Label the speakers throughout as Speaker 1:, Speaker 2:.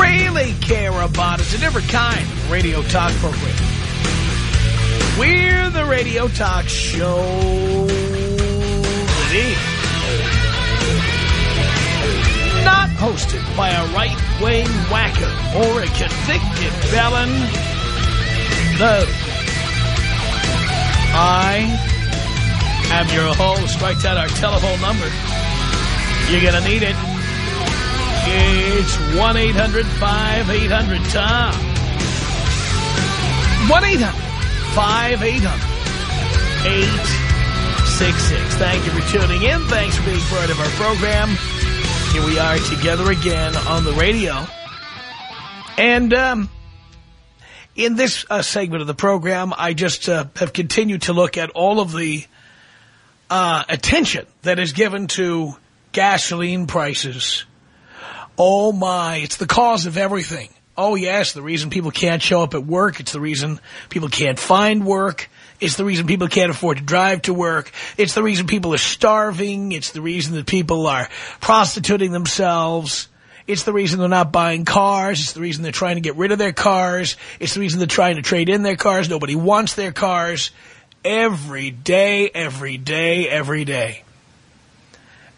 Speaker 1: really care about. It's a different kind of radio talk program. We're the radio talk show is not hosted by a right-wing whacker or a convicted felon. No. I am your host. Write down our telephone number. You're going to need it. It's 1-800-5800-TOM. 1-800-5800-866. Thank you for tuning in. Thanks for being part of our program. Here we are together again on the radio. And um, in this uh, segment of the program, I just uh, have continued to look at all of the uh, attention that is given to gasoline prices. Oh, my, it's the cause of everything. Oh, yes, the reason people can't show up at work. It's the reason people can't find work. It's the reason people can't afford to drive to work. It's the reason people are starving. It's the reason that people are prostituting themselves. It's the reason they're not buying cars. It's the reason they're trying to get rid of their cars. It's the reason they're trying to trade in their cars. Nobody wants their cars. Every day, every day, every day.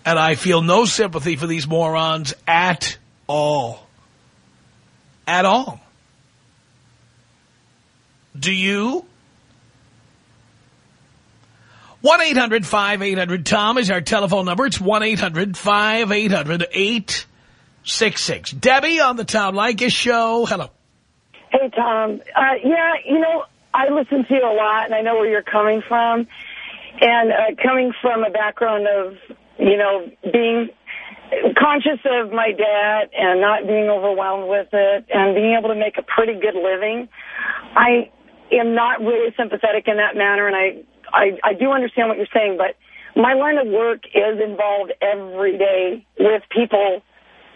Speaker 1: And I feel no sympathy for these morons at all. At all. Do you? 1-800-5800-TOM is our telephone number. It's 1-800-5800-866. Debbie on the Tom Leykis show. Hello.
Speaker 2: Hey, Tom. Uh, yeah, you know, I listen to you a lot, and I know where you're coming from. And uh, coming from a background of, you know, being conscious of my debt and not being overwhelmed with it and being able to make a pretty good living, I am not really sympathetic in that manner, and I, I, I do understand what you're saying, but my line of work is involved every day with people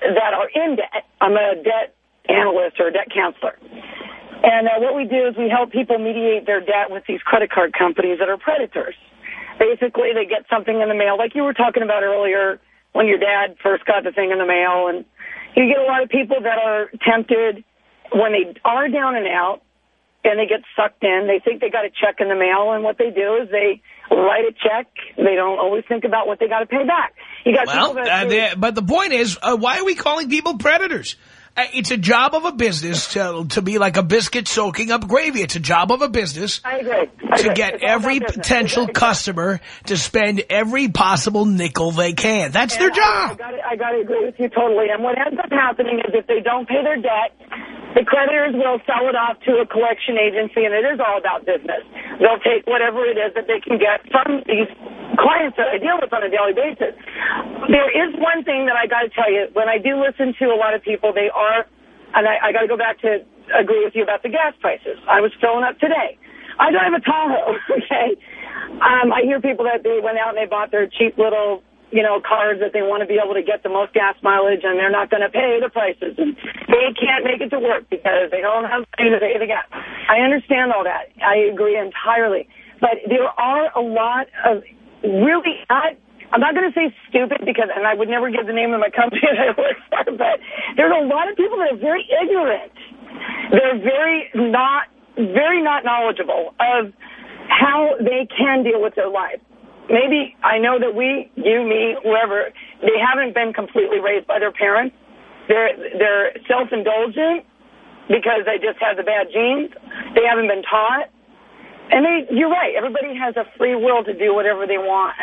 Speaker 2: that are in debt. I'm a debt analyst or a debt counselor. And uh, what we do is we help people mediate their debt with these credit card companies that are predators. Basically, they get something in the mail, like you were talking about earlier, when your dad first got the thing in the mail. And you get a lot of people that are tempted when they are down and out and they get sucked in. They think they got a check in the mail, and what they do is they write a check. They don't always think about what they got to pay back. You got
Speaker 1: well,
Speaker 2: people that
Speaker 1: uh, but the point is, uh, why are we calling people predators? Uh, it's a job of a business to, to be like a biscuit soaking up gravy. It's a job of a business
Speaker 2: I agree. I
Speaker 1: to
Speaker 2: agree.
Speaker 1: get
Speaker 2: It's
Speaker 1: every potential
Speaker 2: Exactly.
Speaker 1: customer to spend every possible nickel they can. That's their
Speaker 2: And I- I
Speaker 1: job.
Speaker 2: I got to agree with you totally. And what ends up happening is if they don't pay their debt, the creditors will sell it off to a collection agency, and it is all about business. They'll take whatever it is that they can get from these clients that I deal with on a daily basis. There is one thing that I got to tell you. When I do listen to a lot of people, they are, and I, I got to go back to agree with you about the gas prices. I was filling up today. I drive a Tahoe, okay? Um, I hear people that they went out and they bought their cheap little, you know, cars that they want to be able to get the most gas mileage and they're not going to pay the prices. And they can't make it to work because they don't have money to pay the gas. I understand all that. I agree entirely. But there are a lot of really not I'm not going to say stupid because, and I would never give the name of my company that I work for, but there's a lot of people that are very ignorant. They're very not, very not knowledgeable of how they can deal with their life. Maybe I know that we, you, me, whoever, they haven't been completely raised by their parents. They're they're self-indulgent because they just have the bad genes. They haven't been taught. And they, you're right. Everybody has a free will to do whatever they want.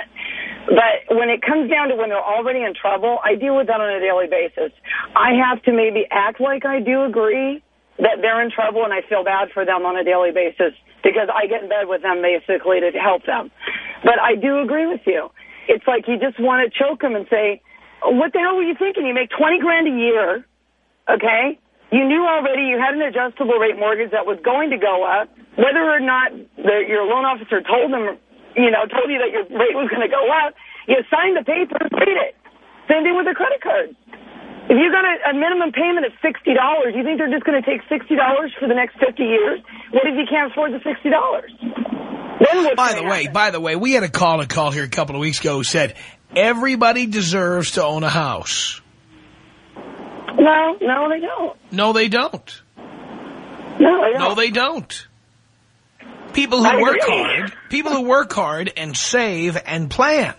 Speaker 2: But when it comes down to when they're already in trouble, I deal with that on a daily basis. I have to maybe act like I do agree that they're in trouble, and I feel bad for them on a daily basis because I get in bed with them basically to help them. But I do agree with you. It's like you just want to choke them and say, what the hell were you thinking? You make 20 grand a year, okay? You knew already you had an adjustable rate mortgage that was going to go up. Whether or not the, your loan officer told them, you know, told you that your rate was going to go up, you signed the papers, paid it. Same thing with a credit card. If you got a, a minimum payment of $60, you think they're just going to take $60 for the next 50 years? What if you can't afford the $60? Then
Speaker 1: By the way,
Speaker 2: happen?
Speaker 1: by the way, we had a call a call here a couple of weeks ago who said everybody deserves to own a house.
Speaker 2: No, no, they don't.
Speaker 1: No, they don't.
Speaker 2: No, they don't.
Speaker 1: No, they don't. People who
Speaker 2: I
Speaker 1: work
Speaker 2: agree.
Speaker 1: hard, people who work hard and save and plan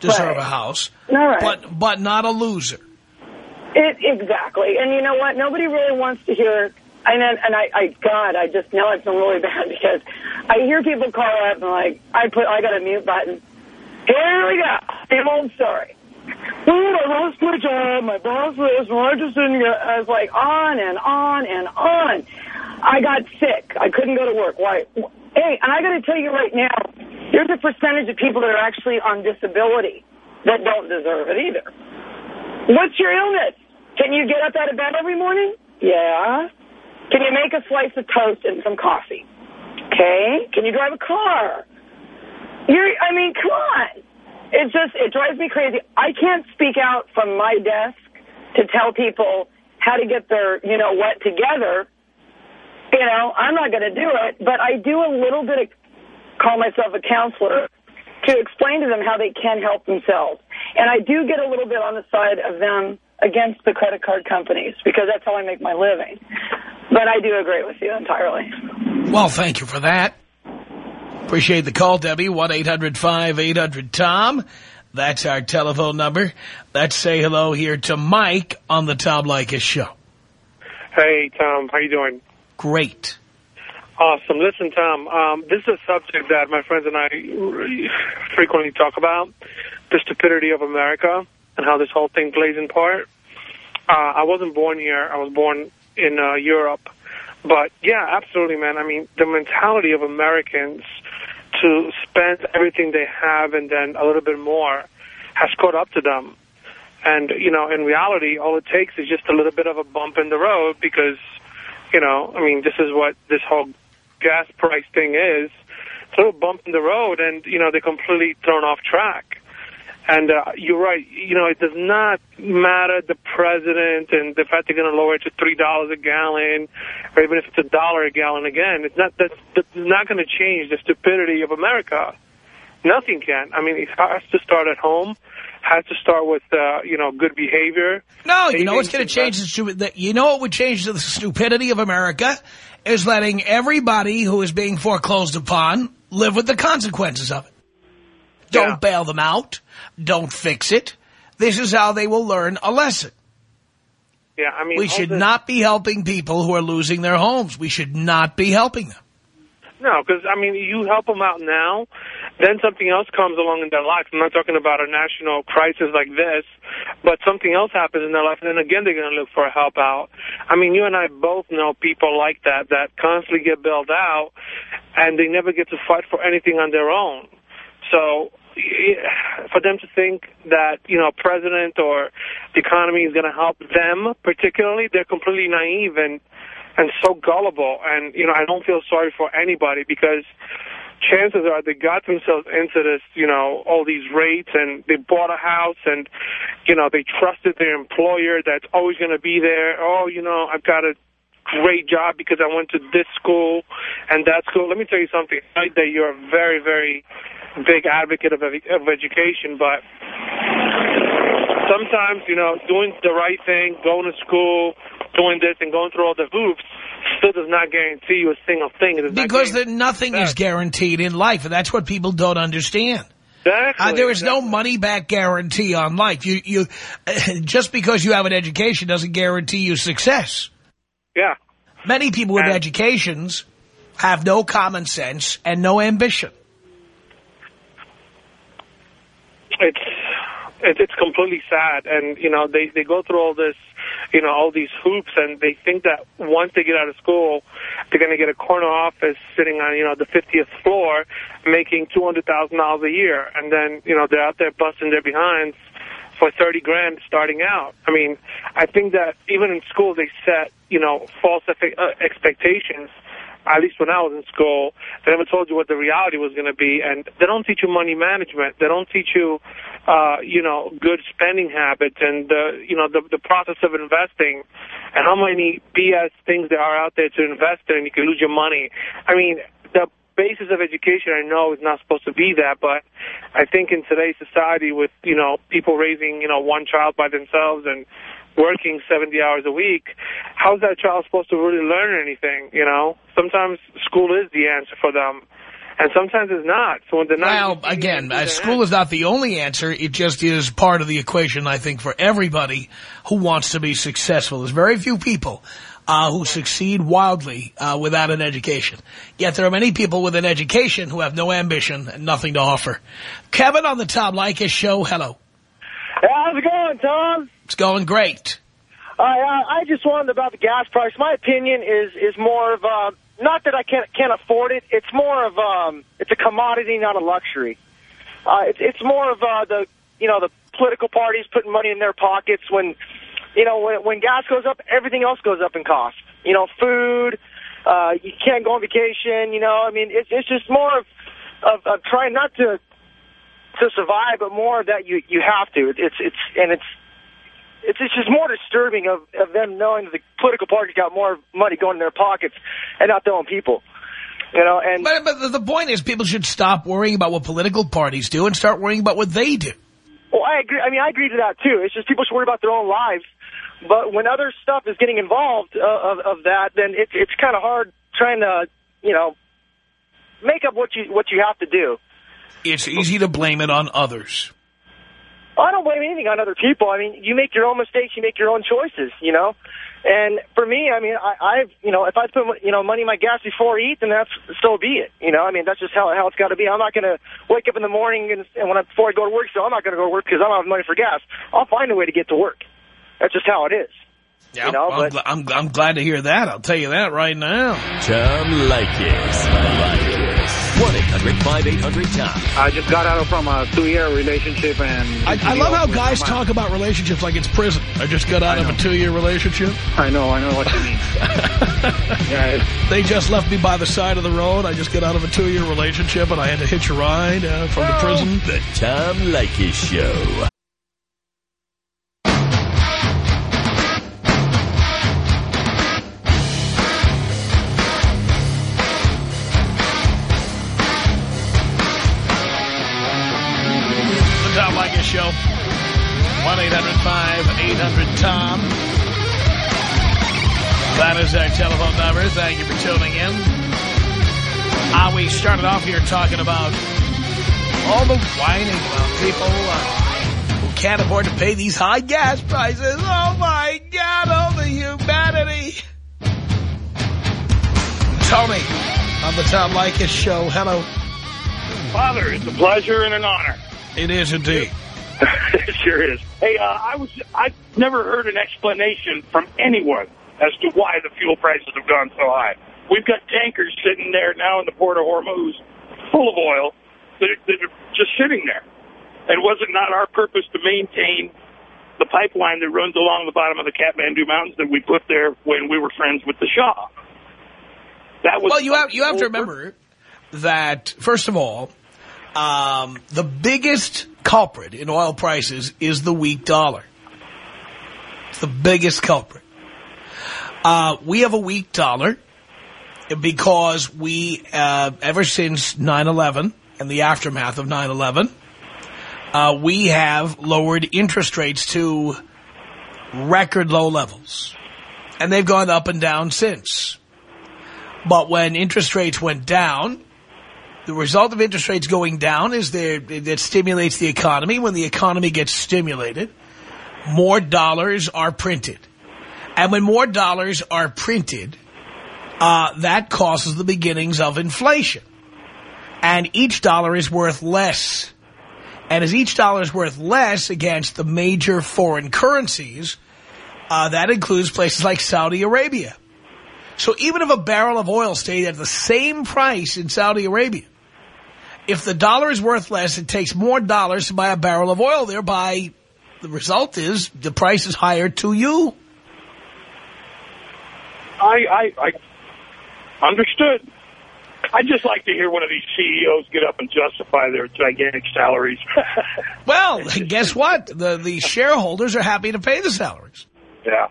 Speaker 1: deserve
Speaker 2: Right.
Speaker 1: a house,
Speaker 2: right.
Speaker 1: but but not a loser.
Speaker 2: It, exactly. And you know what? Nobody really wants to hear. And then, and I, I, God, I just know I feel really bad because I hear people call up and like, I put, I got a mute button. Here we go. Same old story. Well, I lost my job. My boss was, and I just didn't get, I was like on and on and on. I got sick. I couldn't go to work. Why? Hey, and I got to tell you right now, there's a percentage of people that are actually on disability that don't deserve it either. What's your illness? Can you get up out of bed every morning? Yeah. Can you make a slice of toast and some coffee? Okay. Can you drive a car? You're, I mean, come on. It just, it drives me crazy. I can't speak out from my desk to tell people how to get their, you know, what together. You know, I'm not going to do it, but I do a little bit of, call myself a counselor, to explain to them how they can help themselves. And I do get a little bit on the side of them against the credit card companies because that's how I make my living. But I do agree with you entirely.
Speaker 1: Well, thank you for that. Appreciate the call, Debbie. 1-800-5800-TOM. That's our telephone number. Let's say hello here to Mike on the Tom Leykis show.
Speaker 3: Hey, Tom. How you doing?
Speaker 1: Great.
Speaker 3: Awesome. Listen, Tom, um, this is a subject that my friends and I frequently talk about, the stupidity of America and how this whole thing plays in part. Uh, I wasn't born here. I was born in uh, Europe. But, yeah, absolutely, man. I mean, the mentality of Americans to spend everything they have and then a little bit more has caught up to them. And, you know, in reality, all it takes is just a little bit of a bump in the road because, you know, I mean, this is what this whole gas price thing is. It's a little bump in the road and, you know, they're completely thrown off track. And uh, you're right. You know, it does not matter the president and the fact they're going to lower it to three dollars a gallon, or even if it's a dollar a gallon again. It's not that's, that's not going to change the stupidity of America. Nothing can. I mean, it has to start at home. Has to start with uh, you know good behavior.
Speaker 1: No, you know what's going to change the stu- the You know what would change the stupidity of America is letting everybody who is being foreclosed upon live with the consequences of it. Don't
Speaker 3: Yeah.
Speaker 1: bail them out. Don't fix it. This is how they will learn a lesson.
Speaker 3: Yeah, I mean,
Speaker 1: We should not be helping people who are losing their homes. We should not be helping them.
Speaker 3: No, because, I mean, you help them out now, then something else comes along in their life. I'm not talking about a national crisis like this, but something else happens in their life, and then again they're going to look for help out. I mean, you and I both know people like that, that constantly get bailed out, and they never get to fight for anything on their own. For them to think that, you know, a president or the economy is going to help them particularly, they're completely naive and and so gullible. And, you know, I don't feel sorry for anybody because chances are they got themselves into this, you know, all these rates and they bought a house and, you know, they trusted their employer that's always going to be there. Oh, you know, I've got a great job because I went to this school and that school. Let me tell you something. That you're very, very big advocate of, of education, but sometimes, you know, doing the right thing, going to school, doing this and going through all the hoops still does not guarantee you a single thing. It does not
Speaker 1: Because that nothing is guaranteed in life, and that's what people don't understand.
Speaker 3: Exactly,
Speaker 1: Uh, there is no money back guarantee on life. You, you, just because you have an education doesn't guarantee you success.
Speaker 3: Yeah.
Speaker 1: Many people with educations have no common sense and no ambition.
Speaker 3: It's it, it's completely sad. And you know they they go through all this you know all these hoops and they think that once they get out of school they're going to get a corner office sitting on you know the 50th floor making $200,000 a year. And then you know they're out there busting their behinds for 30 grand starting out. I mean i think that even in school they set you know, false uh, expectations at least when I was in school, they never told you what the reality was going to be. And they don't teach you money management. They don't teach you, uh, you know, good spending habits and, uh, you know, the, the process of investing and how many BS things there are out there to invest in and you can lose your money. I mean, the basis of education I know is not supposed to be that, but I think in today's society with, you know, people raising, you know, one child by themselves and working 70 hours a week, how's that child supposed to really learn anything, you know? Sometimes school is the answer for them. And sometimes it's not. So when they're
Speaker 1: not well, again, uh, school is not the only answer. It just is part of the equation, I think, for everybody who wants to be successful. There's very few people uh, who succeed wildly uh, without an education. Yet there are many people with an education who have no ambition and nothing to offer. Kevin on the Tom Leykis show. Hello.
Speaker 4: Hey, how's it going, Tom?
Speaker 1: It's going great.
Speaker 4: I Uh, I just wanted about the gas price. My opinion is is more of uh, not that I can't can't afford it. It's more of um, it's a commodity, not a luxury. Uh, it's it's more of uh, the you know the political parties putting money in their pockets when you know when when gas goes up, everything else goes up in cost. You know, food. Uh, you can't go on vacation. You know, I mean, it's it's just more of of, of trying not to to survive, but more that you you have to. It's it's and it's it's it's just more disturbing of of them knowing that the political parties got more money going in their pockets and not their own people. You know, and
Speaker 1: but, but the point is, people should stop worrying about what political parties do and start worrying about what they do.
Speaker 4: Well, I agree. I mean, I agree to that too. It's just people should worry about their own lives. But when other stuff is getting involved uh, of of that, then it's it's kind of hard trying to you know make up what you what you have to do.
Speaker 1: It's easy to blame it on others.
Speaker 4: Oh, I don't blame anything on other people. I mean, you make your own mistakes, you make your own choices, you know. And for me, I mean, I, I've, you know, if I put, you know, money in my gas before I eat, then that's, so be it. You know, I mean, that's just how, how it's got to be. I'm not going to wake up in the morning and, and when I, before I go to work, so I'm not going to go to work because I don't have money for gas. I'll find a way to get to work. That's just how it is.
Speaker 1: Yeah, you know, I'm, but, I'm, I'm glad to hear that. I'll tell you that right now.
Speaker 5: Tom Leykis. 1-800-5800-TOM.
Speaker 6: I just got out of from a two-year relationship. and
Speaker 1: I, I love how guys talk about relationships like it's prison. I just got out of a two-year relationship.
Speaker 6: I know, I know what you mean.
Speaker 1: yeah, they just left me by the side of the road. I just got out of a two-year relationship, and I had to hitch a ride uh, from the prison.
Speaker 5: The Tom Leykis Show.
Speaker 1: show. Thank you for tuning in. Uh, we started off here talking about all the whining about people uh, who can't afford to pay these high gas prices. Oh, my God, all the humanity. Tony on the Tom Leykis show. Hello.
Speaker 7: Father, it's a pleasure and an honor.
Speaker 1: It is indeed.
Speaker 7: it sure is. Hey, uh, I was I never heard an explanation from anyone as to why the fuel prices have gone so high. We've got tankers sitting there now in the port of Hormuz full of oil that are, that are just sitting there. And was it not our purpose to maintain the pipeline that runs along the bottom of the Kathmandu Mountains that we put there when we were friends with the Shah?
Speaker 1: That was well, you have you have to remember that first of all, um, the biggest culprit in oil prices is the weak dollar. It's the biggest culprit. Uh, we have a weak dollar because we, uh, ever since 9-11 and the aftermath of 9-11, uh, we have lowered interest rates to record low levels. And they've gone up and down since. But when interest rates went down, the result of interest rates going down is that stimulates the economy. When the economy gets stimulated, more dollars are printed. And when more dollars are printed, uh, that causes the beginnings of inflation. And each dollar is worth less. And as each dollar is worth less against the major foreign currencies, uh, that includes places like Saudi Arabia. So even if a barrel of oil stayed at the same price in Saudi Arabia, if the dollar is worth less, it takes more dollars to buy a barrel of oil. Thereby, the result is the price is higher to you.
Speaker 7: I, I, I understood. I'd just like to hear one of these CEOs get up and justify their gigantic salaries.
Speaker 1: Well, guess what? The the shareholders are happy to pay the salaries.
Speaker 7: yeah.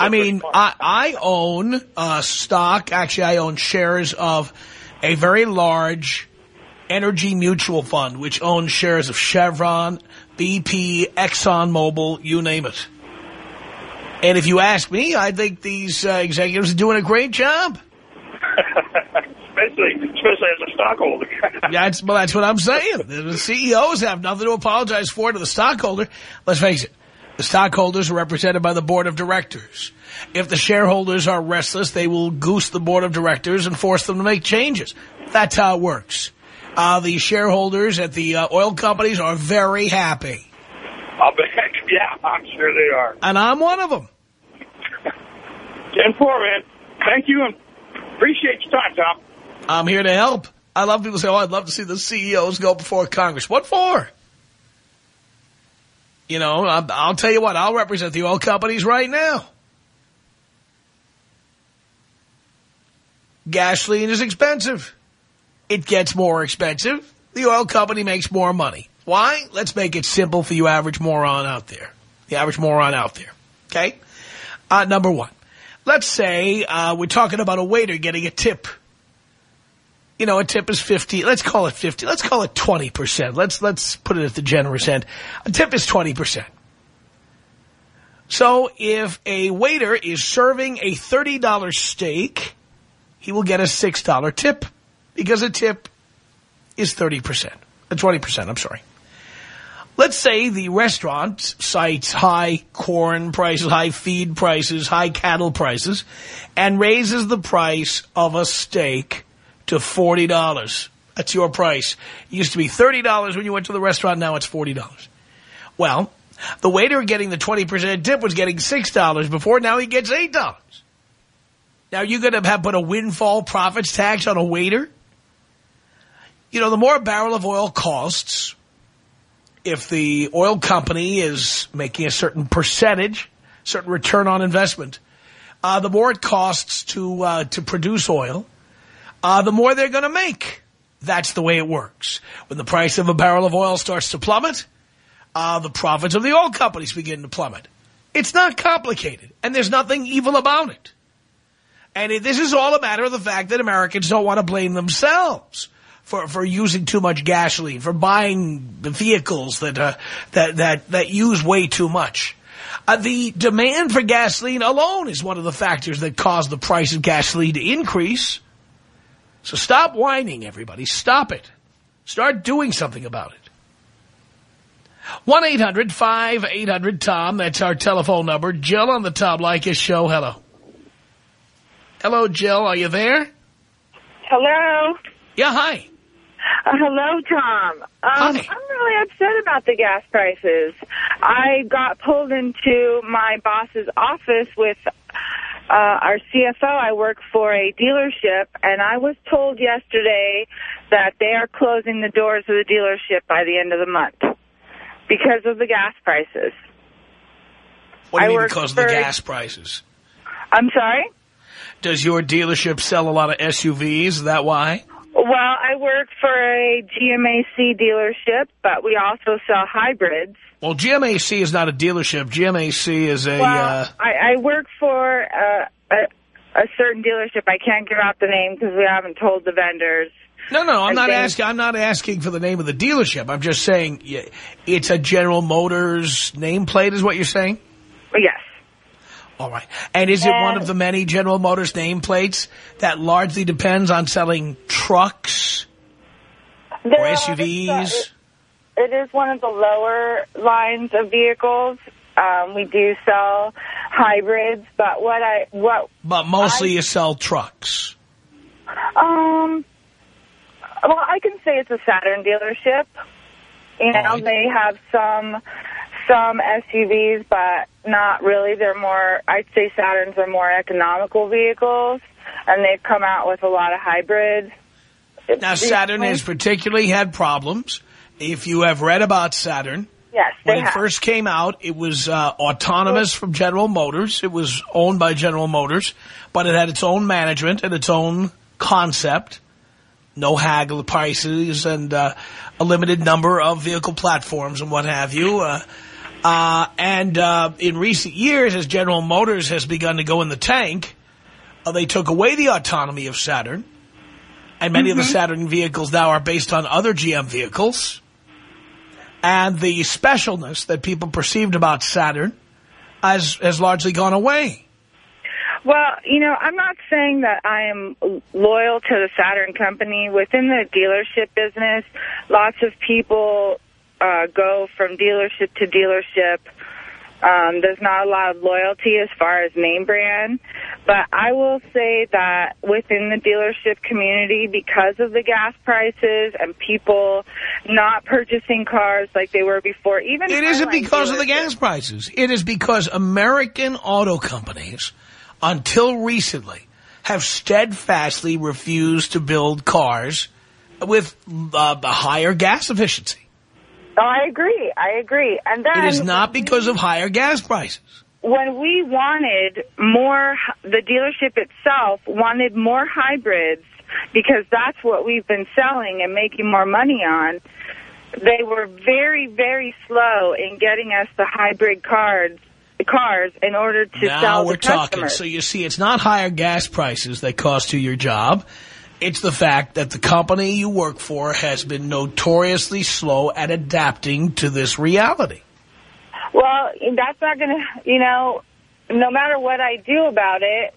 Speaker 1: I mean, I, I own uh, stock. Actually, I own shares of a very large energy mutual fund, which owns shares of Chevron, BP, ExxonMobil, you name it. And if you ask me, I think these uh, executives are doing a great job.
Speaker 7: especially, especially as a stockholder.
Speaker 1: That's, well, that's what I'm saying. The CEOs have nothing to apologize for to the stockholder. Let's face it. The stockholders are represented by the board of directors. If the shareholders are restless, they will goose the board of directors and force them to make changes. That's how it works. Uh, the shareholders at the uh, oil companies are very happy.
Speaker 7: I'll bet. Yeah, I'm sure they are.
Speaker 1: And I'm one of them.
Speaker 7: 10-4, man. Thank you and appreciate your time, Tom.
Speaker 1: I'm here to help. I love people say, oh, I'd love to see the CEOs go before Congress. What for? You know, I'll, I'll tell you what, I'll represent the oil companies right now. Gasoline is expensive. It gets more expensive. The oil company makes more money. Why? Let's make it simple for you average moron out there. The average moron out there. Okay? Uh, number one. Let's say uh, we're talking about a waiter getting a tip. You know, a tip is 50. Let's call it 50. Let's call it 20%. Let's, let's put it at the generous end. A tip is 20%. So if a waiter is serving a $30 steak, he will get a $6 tip because a tip is 30%. Uh, 20%, I'm sorry. Let's say the restaurant cites high corn prices, high feed prices, high cattle prices, and raises the price of a steak to $40. That's your price. It used to be $30 when you went to the restaurant, now it's $40. Well, the waiter getting the 20% tip was getting $6 before, now he gets $8. Now, you're going to have put a windfall profits tax on a waiter? You know, the more a barrel of oil costs, if the oil company is making a certain percentage, certain return on investment, uh, the more it costs to uh, to produce oil, uh, the more they're going to make. That's the way it works. When the price of a barrel of oil starts to plummet, uh, the profits of the oil companies begin to plummet. It's not complicated, and there's nothing evil about it. And it, this is all a matter of the fact that Americans don't want to blame themselves for, for using too much gasoline, for buying vehicles that, uh, that, that, that use way too much. Uh, the demand for gasoline alone is one of the factors that cause the price of gasoline to increase. So stop whining, everybody. Stop it. Start doing something about it. 1-800-5800-TOM. That's our telephone number. Jill on the Tom Leykis show. Hello. Hello, Jill. Are you there?
Speaker 8: Hello.
Speaker 1: Yeah, hi.
Speaker 8: Uh, hello, Tom. Um,
Speaker 1: Hi.
Speaker 8: I'm really upset about the gas prices. I got pulled into my boss's office with uh, our CFO. I work for a dealership, and I was told yesterday that they are closing the doors of the dealership by the end of the month because of the gas prices.
Speaker 1: What do you
Speaker 8: I
Speaker 1: mean because of the gas prices?
Speaker 8: I'm sorry?
Speaker 1: Does your dealership sell a lot of SUVs? Is that why?
Speaker 8: Well, I work for a GMAC dealership, but we also sell hybrids.
Speaker 1: Well, GMAC is not a dealership. GMAC is a...
Speaker 8: Well,
Speaker 1: uh,
Speaker 8: I, I work for uh, a, a certain dealership. I can't give out the name because we haven't told the vendors.
Speaker 1: no, no, I'm
Speaker 8: I
Speaker 1: not
Speaker 8: think-
Speaker 1: asking. I'm not asking for the name of the dealership. I'm just saying it's a General Motors nameplate, is what you're saying.
Speaker 8: Yes.
Speaker 1: All right. And is it one of the many General Motors nameplates that largely depends on selling trucks or
Speaker 8: are-
Speaker 1: SUVs?
Speaker 8: It is one of the lower lines of vehicles. Um, we do sell hybrids, but what I what
Speaker 1: But mostly
Speaker 8: I-
Speaker 1: you sell trucks.
Speaker 8: um well I can say it's a Saturn dealership. You know,
Speaker 1: right.
Speaker 8: they have some some SUVs, but not really. They're more I'd say Saturns are more economical vehicles, and they've come out with a lot of hybrids.
Speaker 1: Now, Saturn has particularly had problems. If you have read about Saturn,
Speaker 8: Yes,
Speaker 1: When it
Speaker 8: have.
Speaker 1: first came out, it was uh, autonomous from General Motors. It was owned by General Motors, but it had its own management and its own concept. No haggle prices and uh, a limited number of vehicle platforms and what have you. Uh, uh, and uh, in recent years, as General Motors has begun to go in the tank, uh, they took away the autonomy of Saturn. And many of the Saturn vehicles now are based on other GM vehicles. And the specialness that people perceived about Saturn has, has largely gone away.
Speaker 8: Well, you know, I'm not saying that I am loyal to the Saturn company. Within the dealership business, lots of people uh, go from dealership to dealership. Um, there's not a lot of loyalty as far as name brand. But I will say that within the dealership community, because of the gas prices and people not purchasing cars like they were before, even
Speaker 1: It isn't because of the gas prices. It is because American auto companies, until recently, have steadfastly refused to build cars with uh, a higher gas efficiency.
Speaker 8: Oh, I agree. I agree. And then
Speaker 1: It is not because of higher gas prices.
Speaker 8: when we wanted more, the dealership itself wanted more hybrids because that's what we've been selling and making more money on. They were very, very slow in getting us the hybrid cards, cars in order to
Speaker 1: now
Speaker 8: sell
Speaker 1: we're
Speaker 8: the
Speaker 1: talking. So you see, it's not higher gas prices that cost you your job. It's the fact that the company you work for has been notoriously slow at adapting to this reality.
Speaker 8: Well, that's not going to, you know, no matter what I do about it,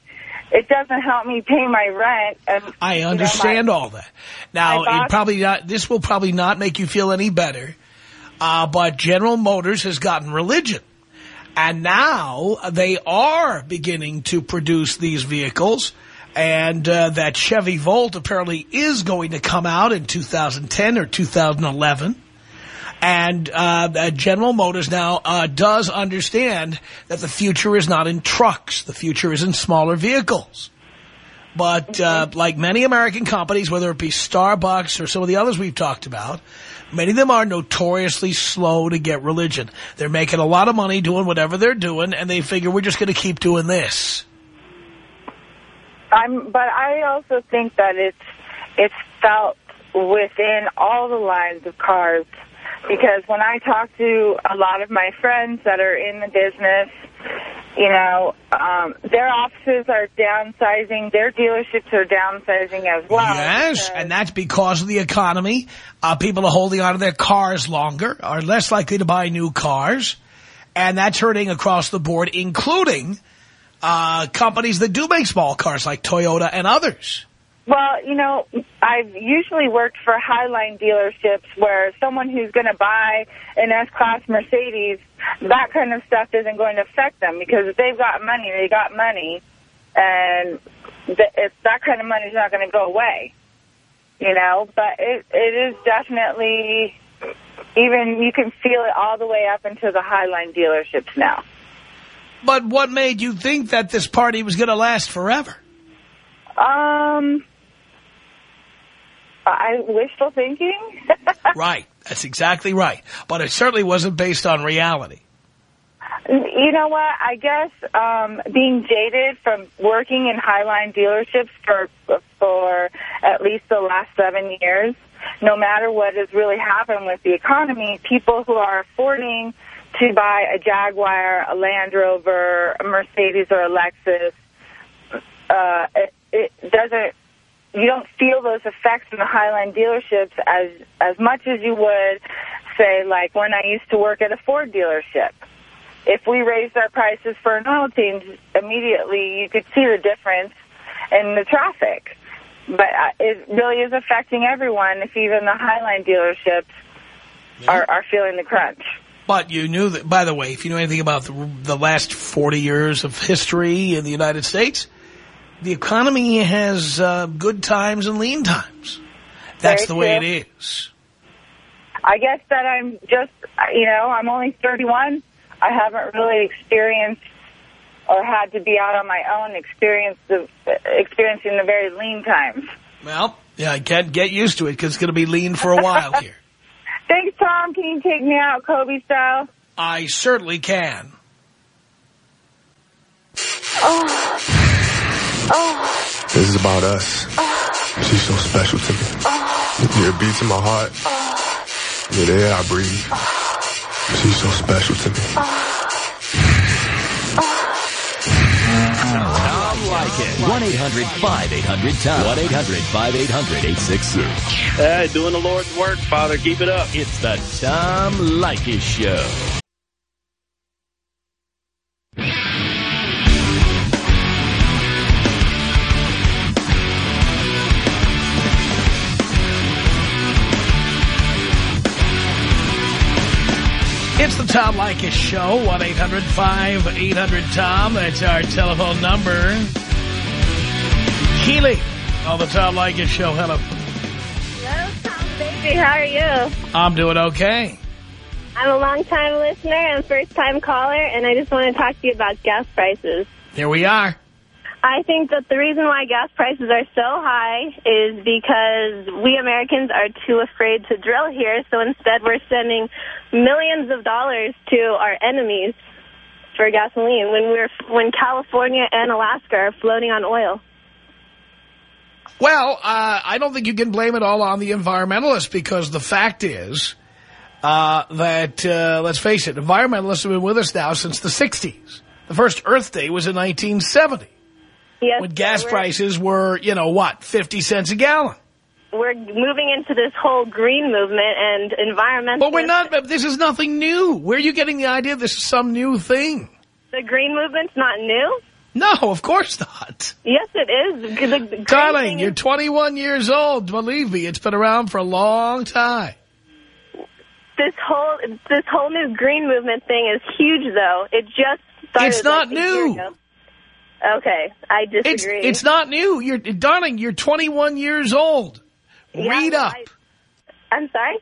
Speaker 8: it doesn't help me pay my rent. And
Speaker 1: I
Speaker 8: you know,
Speaker 1: understand
Speaker 8: my-
Speaker 1: all that. Now,
Speaker 8: boss-
Speaker 1: it probably not. This will probably not make you feel any better. Uh, but General Motors has gotten religion. And now they are beginning to produce these vehicles. And uh, that Chevy Volt apparently is going to come out in 2010 or 2011. And uh, General Motors now uh, does understand that the future is not in trucks. The future is in smaller vehicles. But uh, like many American companies, whether it be Starbucks or some of the others we've talked about, many of them are notoriously slow to get religion. They're making a lot of money doing whatever they're doing, and they figure we're just going to keep doing this.
Speaker 8: I'm, but I also think that it's it's felt within all the lines of cars because when I talk to a lot of my friends that are in the business, you know, um, their offices are downsizing, their dealerships are downsizing as well.
Speaker 1: yes, and that's because of the economy. Uh, people are holding on to their cars longer, are less likely to buy new cars, and that's hurting across the board, including uh, companies that do make small cars like Toyota and others.
Speaker 8: Well, you know, I've usually worked for Highline dealerships where someone who's going to buy an S-Class Mercedes, that kind of stuff isn't going to affect them because if they've got money, they got money, and th that kind of money is not going to go away, you know. But it it is definitely, even you can feel it all the way up into the Highline dealerships now.
Speaker 1: But what made you think that this party was going to last forever?
Speaker 8: Um, I wishful thinking.
Speaker 1: right. That's exactly right. But it certainly wasn't based on reality.
Speaker 8: You know what? I guess um, being jaded from working in Highline dealerships for for at least the last seven years, no matter what has really happened with the economy, people who are affording to buy a Jaguar, a Land Rover, a Mercedes, or a Lexus, uh, it, it doesn't. You don't feel those effects in the Highline dealerships as as much as you would, say, like when I used to work at a Ford dealership if we raised our prices for an oil change immediately, you could see the difference in the traffic. But uh, it really is affecting everyone if even the Highline dealerships are, are feeling the crunch.
Speaker 1: But you knew that, by the way, if you know anything about the, the last 40 years of history in the United States, the economy has uh, good times and lean times. That's
Speaker 8: Very
Speaker 1: the way
Speaker 8: true.
Speaker 1: it is.
Speaker 8: I guess that I'm just, you know, I'm only 31. I haven't really experienced or had to be out on my own experience the, experiencing the very lean times.
Speaker 1: Well, yeah, I can't get used to it because it's going to be lean for a while here.
Speaker 8: Thanks, Tom. Can you take me out Kobe style?
Speaker 1: I certainly can.
Speaker 8: Oh. Oh.
Speaker 9: This is about us. She's so special to me. You're a beat to my heart. You're the air I breathe. She's so special to me.
Speaker 5: Tom Leykis. 1-800-5800-TOM. 1-800-5800-866.
Speaker 10: Hey, doing the Lord's work, Father. Keep it up.
Speaker 5: It's the Tom Leykis Show.
Speaker 1: It's the Tom Leykis Show, 1-800-5800-TOM. That's our telephone number. Keely on the Tom Leykis Show. Hello.
Speaker 11: Hello, Tom Baby. How are you?
Speaker 1: I'm doing okay.
Speaker 11: I'm a long-time listener and first-time caller, and I just want to talk to you about gas prices.
Speaker 1: Here we are.
Speaker 11: I think that the reason why gas prices are so high is because we Americans are too afraid to drill here, so instead we're sending millions of dollars to our enemies for gasoline when we're when California and Alaska are floating on oil.
Speaker 1: Well, uh, I don't think you can blame it all on the environmentalists because the fact is uh, that, uh, let's face it, environmentalists have been with us now since the 60s. The first Earth Day was in 1970.
Speaker 11: Yes,
Speaker 1: when gas
Speaker 11: we're-
Speaker 1: prices were, you know, what, 50 cents a gallon.
Speaker 11: We're moving into this whole green movement and environmental.
Speaker 1: But we're not, but this is nothing new. Where are you getting the idea this is some new thing?
Speaker 11: The green movement's not new.
Speaker 1: No, of course not.
Speaker 11: Yes, it is. The,
Speaker 1: Darling, you're 21 years old. Believe me, it's been around for a long time.
Speaker 11: this whole this whole new green movement thing is huge, though. It just started.
Speaker 1: It's not
Speaker 11: like,
Speaker 1: new.
Speaker 11: Okay, I disagree.
Speaker 1: it's it's, not new. You're, darling, you're 21 years old.
Speaker 11: Yeah,
Speaker 1: Read up.
Speaker 11: I, I'm sorry.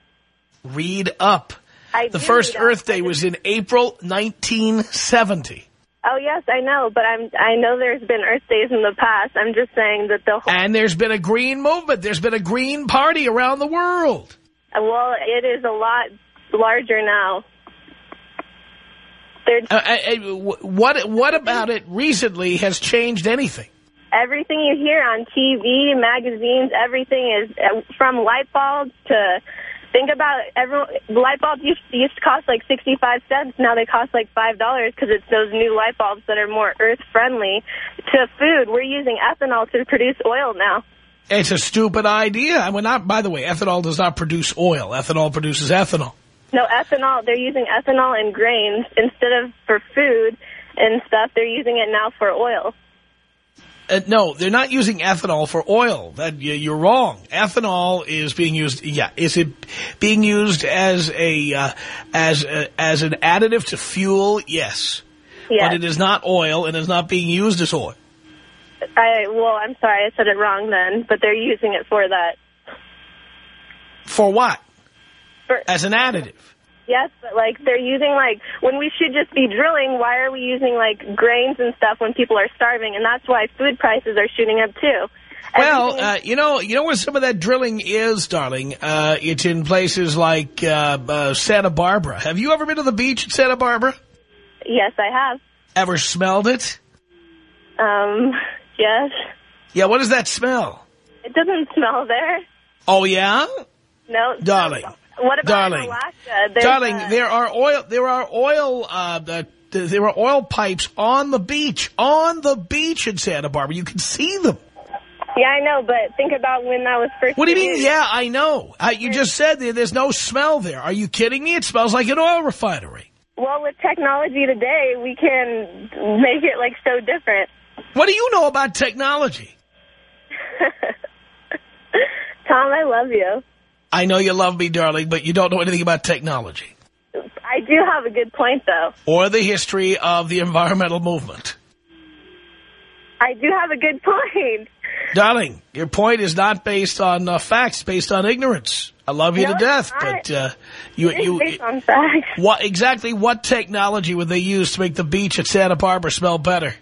Speaker 1: Read up.
Speaker 11: I
Speaker 1: The first
Speaker 11: read up.
Speaker 1: Earth Day was in April 1970.
Speaker 11: Oh yes, I know, but I'm I know there's been Earth days in the past. I'm just saying that the whole.
Speaker 1: And there's been a green movement. There's been a green party around the world.
Speaker 11: Well, it is a lot larger now. There's
Speaker 1: Uh, uh, uh, what, what about it recently has changed anything?
Speaker 11: everything you hear on TV, magazines, everything is uh, from light bulbs to think about every light bulbs used, used to cost like 65 cents. Now they cost like $5 because it's those new light bulbs that are more earth friendly. To food, we're using ethanol to produce oil now.
Speaker 1: It's a stupid idea. I mean, not, by the way, ethanol does not produce oil. Ethanol produces ethanol.
Speaker 11: No, ethanol, they're using ethanol in grains instead of for food and stuff. They're using it now for oil.
Speaker 1: Uh, no, they're not using ethanol for oil. That You're wrong. Ethanol is being used, yeah, is it being used as a, uh, as a, as an additive to fuel? Yes.
Speaker 11: Yes.
Speaker 1: But it is not oil and is not being used as oil.
Speaker 11: I, well, I'm sorry, I said it wrong then, but they're using it for that.
Speaker 1: For what?
Speaker 11: For,
Speaker 1: As an additive.
Speaker 11: Yes, but like they're using like when we should just be drilling. Why are we using like grains and stuff when people are starving? And that's why food prices are shooting up too.
Speaker 1: Well, uh, you know, you know where some of that drilling is, darling. Uh, it's in places like uh, uh, Santa Barbara. Have you ever been to the beach at Santa Barbara?
Speaker 11: yes, I have.
Speaker 1: Ever smelled it?
Speaker 11: Um, yes,
Speaker 1: Yeah. What does that smell?
Speaker 11: it doesn't smell there.
Speaker 1: Oh yeah,
Speaker 11: No,
Speaker 1: darling.
Speaker 11: What about
Speaker 1: Darling.
Speaker 11: Alaska? There's,
Speaker 1: darling.
Speaker 11: uh,
Speaker 1: there are oil. There are oil. Uh, the, there are oil pipes on the beach. On the beach in Santa Barbara, you can see them.
Speaker 11: yeah, I know, but think about when that was first.
Speaker 1: What do you mean? Yeah, I know. Uh, you just said there, there's no smell there. Are you kidding me? It smells like an oil refinery.
Speaker 11: Well, with technology today, we can make it like so different.
Speaker 1: What do you know about technology?
Speaker 11: Tom, I love you.
Speaker 1: I know you love me, darling, but you don't know anything about technology
Speaker 11: I do have a good point, though.
Speaker 1: or the history of the environmental movement.
Speaker 11: I do have a good point.
Speaker 1: Darling, your point is not based on uh, facts, based on ignorance. I love you
Speaker 11: No,
Speaker 1: to death, but uh, you,
Speaker 11: It's
Speaker 1: you,
Speaker 11: based on facts.
Speaker 1: what exactly what technology would they use to make the beach at Santa Barbara smell better?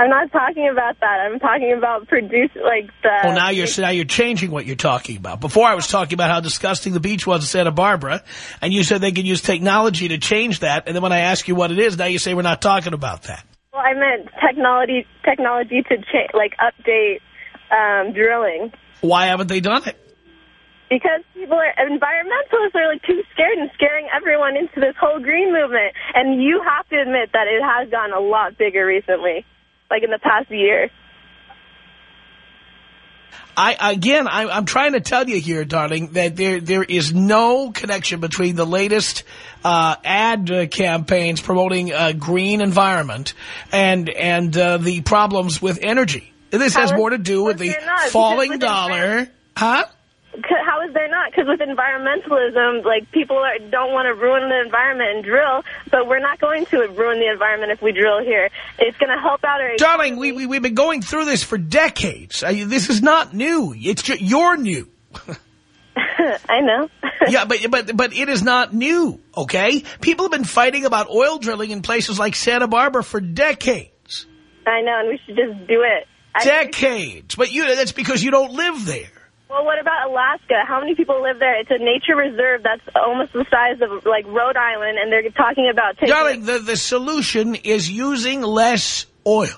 Speaker 11: I'm not talking about that. I'm talking about produce, like the...
Speaker 1: Well, now you're now you're changing what you're talking about. Before I was talking about how disgusting the beach was in Santa Barbara, and you said they could use technology to change that. And then when I ask you what it is, now you say we're not talking about that.
Speaker 11: Well, I meant technology technology to cha like update um, drilling.
Speaker 1: Why haven't they done it?
Speaker 11: Because people are, environmentalists are like too scared and scaring everyone into this whole green movement. And you have to admit that it has gotten a lot bigger recently like in the past year.
Speaker 1: I again, I, I'm trying to tell you here, darling, that there there is no connection between the latest uh, ad uh, campaigns promoting a green environment and and uh, the problems with energy. This
Speaker 11: How
Speaker 1: has more to do with the
Speaker 11: they're not, because
Speaker 1: falling dollar. Huh?
Speaker 11: How is there not? Because with environmentalism, like people are, don't want to ruin the environment and drill, but we're not going to ruin the environment if we drill here. It's going to help out our.
Speaker 1: Darling, we, we, we've been going through this for decades. Uh, this is not new. It's ju- You're new.
Speaker 11: I know.
Speaker 1: yeah, but, but, but it is not new, okay? People have been fighting about oil drilling in places like Santa Barbara for decades.
Speaker 11: I know, and we should just do it.
Speaker 1: Decades. But you that's because you don't live there.
Speaker 11: Well, what about Alaska? How many people live there? It's a nature reserve that's almost the size of, like, Rhode Island, and they're talking about taking...
Speaker 1: Darling, the, the solution is using less oil.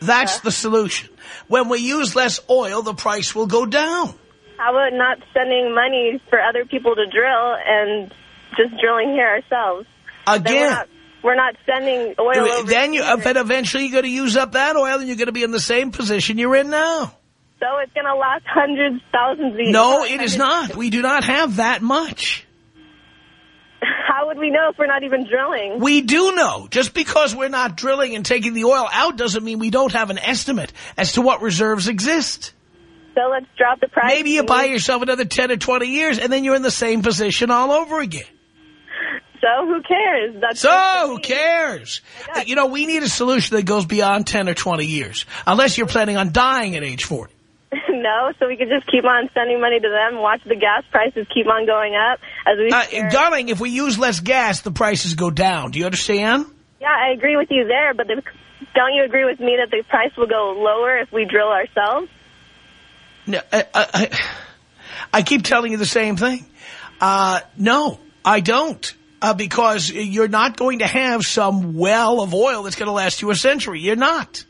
Speaker 1: That's the solution. When we use less oil, the price will go down.
Speaker 11: How about not spending money for other people to drill and just drilling here ourselves?
Speaker 1: Again.
Speaker 11: we're not sending oil over
Speaker 1: Then you, then eventually you're going to use up that oil and you're going to be in the same position you're in now.
Speaker 11: So it's going to last hundreds, thousands of years.
Speaker 1: No, it is not. We do not have that much.
Speaker 11: How would we know if we're not even drilling?
Speaker 1: We do know. Just because we're not drilling and taking the oil out doesn't mean we don't have an estimate as to what reserves exist.
Speaker 11: So let's drop the price.
Speaker 1: Maybe you buy yourself another 10 or 20 years and then you're in the same position all over again.
Speaker 11: So who cares? That's
Speaker 1: So who cares? You know, we need a solution that goes beyond 10 or 20 years. Unless you're planning on dying at age 40.
Speaker 11: No, so we could just keep on sending money to them, watch the gas prices keep on going up as we...
Speaker 1: Uh, darling, if we use less gas, the prices go down. Do you understand?
Speaker 11: Yeah, I agree with you there, but the, don't you agree with me that the price will go lower if we drill ourselves?
Speaker 1: No, I, I, I- I keep telling you the same thing. Uh, no, I don't. Uh, because you're not going to have some well of oil that's going to last you a century. You're not.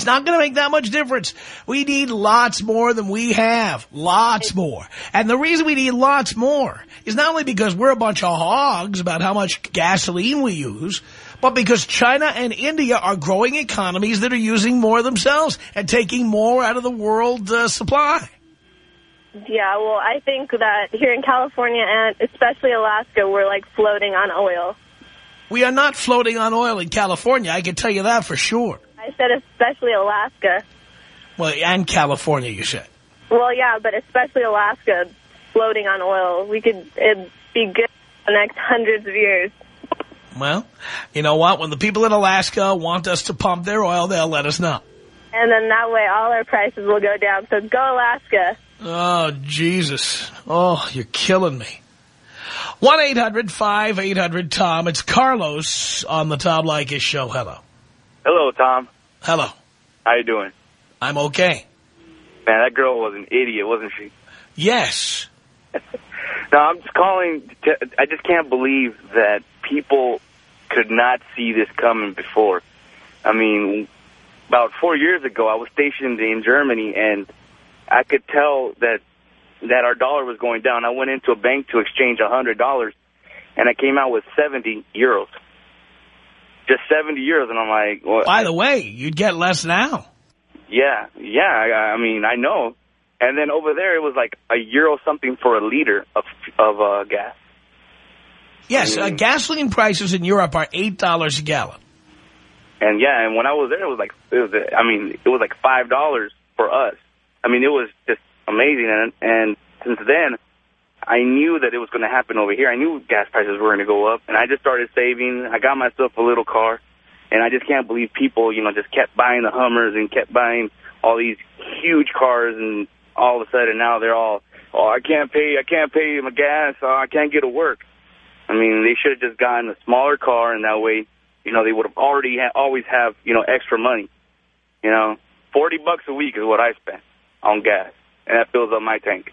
Speaker 1: It's not going to make that much difference. We need lots more than we have. Lots more. And the reason we need lots more is not only because we're a bunch of hogs about how much gasoline we use, but because China and India are growing economies that are using more themselves and taking more out of the world uh, supply.
Speaker 11: Yeah, well, I think that here in California and especially Alaska, we're like floating on oil.
Speaker 1: We are not floating on oil in California. I can tell you that for sure.
Speaker 11: I said especially Alaska.
Speaker 1: Well, and California, you said.
Speaker 11: Well, yeah, but especially Alaska, floating on oil. We could, it'd be good for the next hundreds of years.
Speaker 1: Well, you know what? When the people in Alaska want us to pump their oil, they'll let us know.
Speaker 11: And then that way all our prices will go down. So go Alaska.
Speaker 1: Oh, Jesus. Oh, you're killing me. 1-800-5800-TOM. It's Carlos on the Tom Leykis show. Hello.
Speaker 12: Hello, Tom.
Speaker 1: Hello.
Speaker 12: How you doing?
Speaker 1: I'm okay.
Speaker 12: Man, that girl was an idiot, wasn't she?
Speaker 1: Yes.
Speaker 12: No, I'm just calling. To, I just can't believe that people could not see this coming before. I mean, about four years ago, I was stationed in Germany, and I could tell that that our dollar was going down. I went into a bank to exchange a hundred dollars, and I came out with 70 euros. Just 70 years. and I'm like, well,
Speaker 1: By the way, you'd get less now.
Speaker 12: Yeah, yeah. I, I mean, I know. And then over there, it was like a euro something for a liter of of uh, gas.
Speaker 1: Yes, uh, gasoline prices in Europe are $8 a gallon.
Speaker 12: And yeah, and when I was there, it was like it was. I mean, it was like five dollars for us. I mean, it was just amazing. And and since then, I knew that it was going to happen over here. I knew gas prices were going to go up, and I just started saving. I got myself a little car, and I just can't believe people, you know, just kept buying the Hummers and kept buying all these huge cars, and all of a sudden now they're all, oh, I can't pay, I can't pay my gas, oh, I can't get to work. I mean, they should have just gotten a smaller car, and that way you know, they would have already ha always have, you know, extra money. You know, 40 bucks a week is what I spend on gas, and that fills up my tank.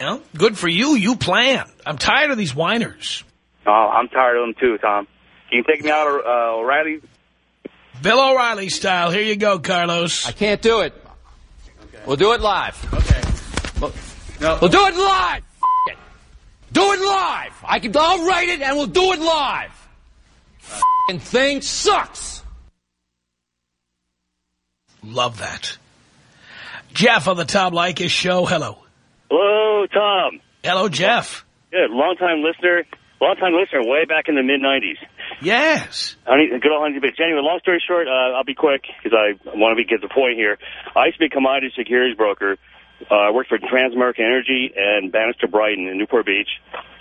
Speaker 1: You know, good for you. You plan. I'm tired of these whiners.
Speaker 12: Oh, I'm tired of them too, Tom. Can you take me out, uh, O'Reilly?
Speaker 1: Bill O'Reilly style. Here you go, Carlos.
Speaker 13: I can't do it. We'll do it live. Okay. We'll, no. we'll do it live. It. Do it live. I can. I'll write it and we'll do it live. F thing sucks.
Speaker 1: Love that. Jeff on the Tom Leykis show. Hello.
Speaker 14: Hello, Tom.
Speaker 1: Hello, Jeff.
Speaker 14: Good. Long time listener. Long time listener. Way back in the mid '90s.
Speaker 1: Yes.
Speaker 14: Honey, good old honey bitch. Anyway, long story short, uh, I'll be quick because I want to be get the point here. I used to be a commodity securities broker. Uh, I worked for Transamerica Energy and Bannister Brighton in Newport Beach,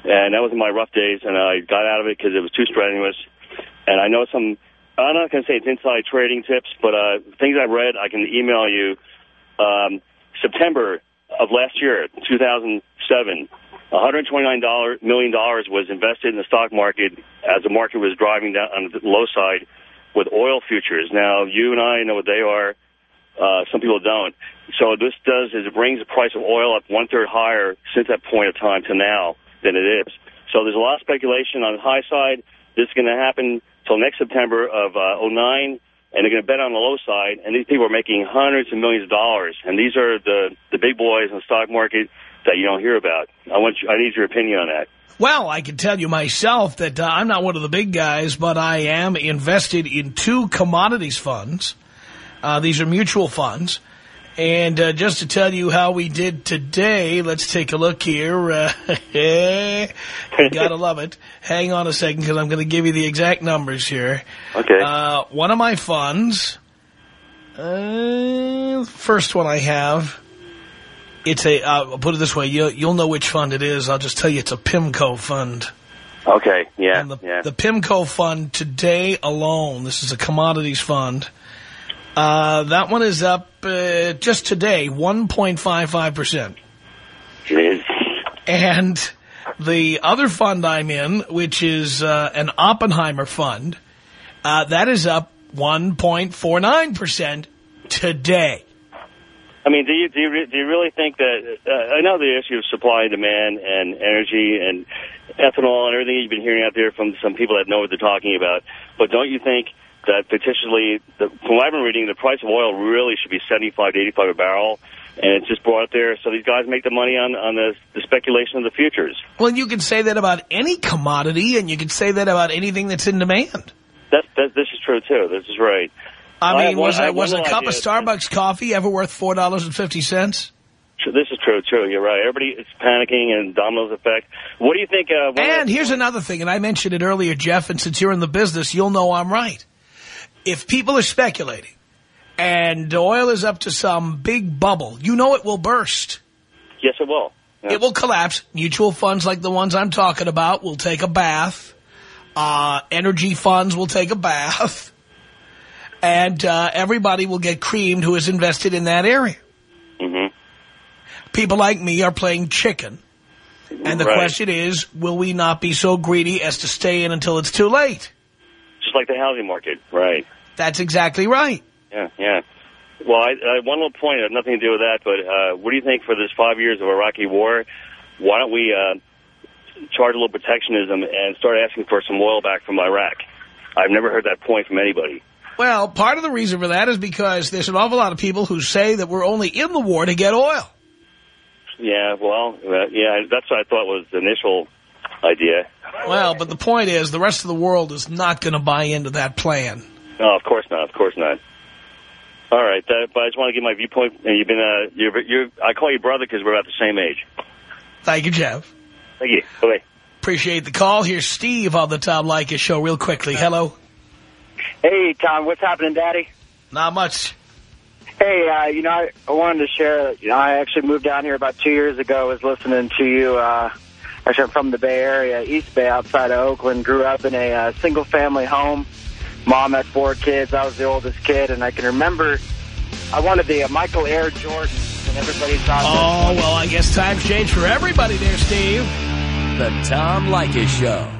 Speaker 14: and that was in my rough days. And I got out of it because it was too strenuous. And I know some. I'm not going to say it's inside trading tips, but uh, things I've read, I can email you. Um, September of last year, 2007, $129 million was invested in the stock market as the market was driving down on the low side with oil futures. Now, you and I know what they are. Uh, some people don't. So what this does is it brings the price of oil up one-third higher since that point of time to now than it is. So there's a lot of speculation on the high side. This is going to happen till next September of uh, 09 and they're going to bet on the low side, and these people are making hundreds of millions of dollars, and these are the the big boys in the stock market that you don't hear about. I want you, I need your opinion on that.
Speaker 1: Well, I can tell you myself that uh, I'm not one of the big guys, but I am invested in two commodities funds. Uh, these are mutual funds. And uh, just to tell you how we did today, let's take a look here. Uh, gotta love it. Hang on a second because I'm going to give you the exact numbers here.
Speaker 14: Okay.
Speaker 1: Uh, one of my funds, uh, first one I have, it's a, uh, I'll put it this way, you, you'll know which fund it is. I'll just tell you it's a PIMCO fund.
Speaker 14: Okay, yeah,
Speaker 1: the,
Speaker 14: yeah.
Speaker 1: The PIMCO fund today alone, this is a commodities fund, uh, that one is up uh, just today, 1.55%.
Speaker 14: Jeez.
Speaker 1: And the other fund I'm in, which is uh, an Oppenheimer fund, uh, that is up 1.49% today.
Speaker 14: I mean, do you do you, do you really think that? Uh, I know the issue of supply and demand and energy and ethanol and everything you've been hearing out there from some people that know what they're talking about. But don't you think that potentially, the, from what I've been reading, the price of oil really should be 75 to 85 a barrel, and it's just brought up there so these guys make the money on on the, the speculation of the futures.
Speaker 1: Well, you can say that about any commodity, and you can say that about anything that's in demand.
Speaker 14: That's, that, this is true, too. This is right.
Speaker 1: I
Speaker 14: I
Speaker 1: mean,
Speaker 14: one-
Speaker 1: was,
Speaker 14: I
Speaker 1: was a cup of. Starbucks coffee ever worth $4.50?
Speaker 14: This is true, too. You're right. Everybody is panicking and dominoes effect. What do you think? Uh,
Speaker 1: And here's another thing, and I mentioned it earlier, Jeff, and since you're in the business, you'll know I'm right. If people are speculating and oil is up to some big bubble, you know it will burst.
Speaker 14: Yes, it will. Yeah.
Speaker 1: It will collapse. Mutual funds like the ones I'm talking about will take a bath. Uh, energy funds will take a bath. And uh, everybody will get creamed who is invested in that area.
Speaker 14: Mm -hmm.
Speaker 1: People like me are playing chicken. And the
Speaker 14: Right.
Speaker 1: question is, will we not be so greedy as to stay in until it's too late?
Speaker 14: Just like the housing market. Right.
Speaker 1: That's exactly right.
Speaker 14: Yeah, yeah. Well, I, I, one little point, has nothing to do with that, but uh, what do you think for this five years of Iraqi war? Why don't we uh, charge a little protectionism and start asking for some oil back from Iraq? I've never heard that point from anybody.
Speaker 1: Well, part of the reason for that is because there's an awful lot of people who say that we're only in the war to get oil.
Speaker 14: Yeah, well, uh, yeah, that's what I thought was the initial idea.
Speaker 1: Well, but the point is the rest of the world is not going to buy into that plan.
Speaker 14: No, of course not. Of course not. All right, uh, but I just want to give my viewpoint. And you've been, uh, you're, you're, I call you brother because we're about the same age.
Speaker 1: Thank you, Jeff.
Speaker 14: Thank you. Bye.
Speaker 1: Appreciate the call. Here's Steve on the Tom Leykis show real quickly. Hello.
Speaker 15: Hey, Tom, what's happening, Daddy?
Speaker 1: Not much.
Speaker 15: Hey, uh, you know, I, I wanted to share, you know, I actually moved down here about two years ago, I was listening to you, uh, actually I'm from the Bay Area, East Bay, outside of Oakland, grew up in a uh, single-family home. Mom had four kids, I was the oldest kid, and I can remember I wanted the uh, Michael Air Jordan, and everybody thought
Speaker 1: Oh, well, I guess times change for everybody there, Steve.
Speaker 5: The Tom Leykis Show.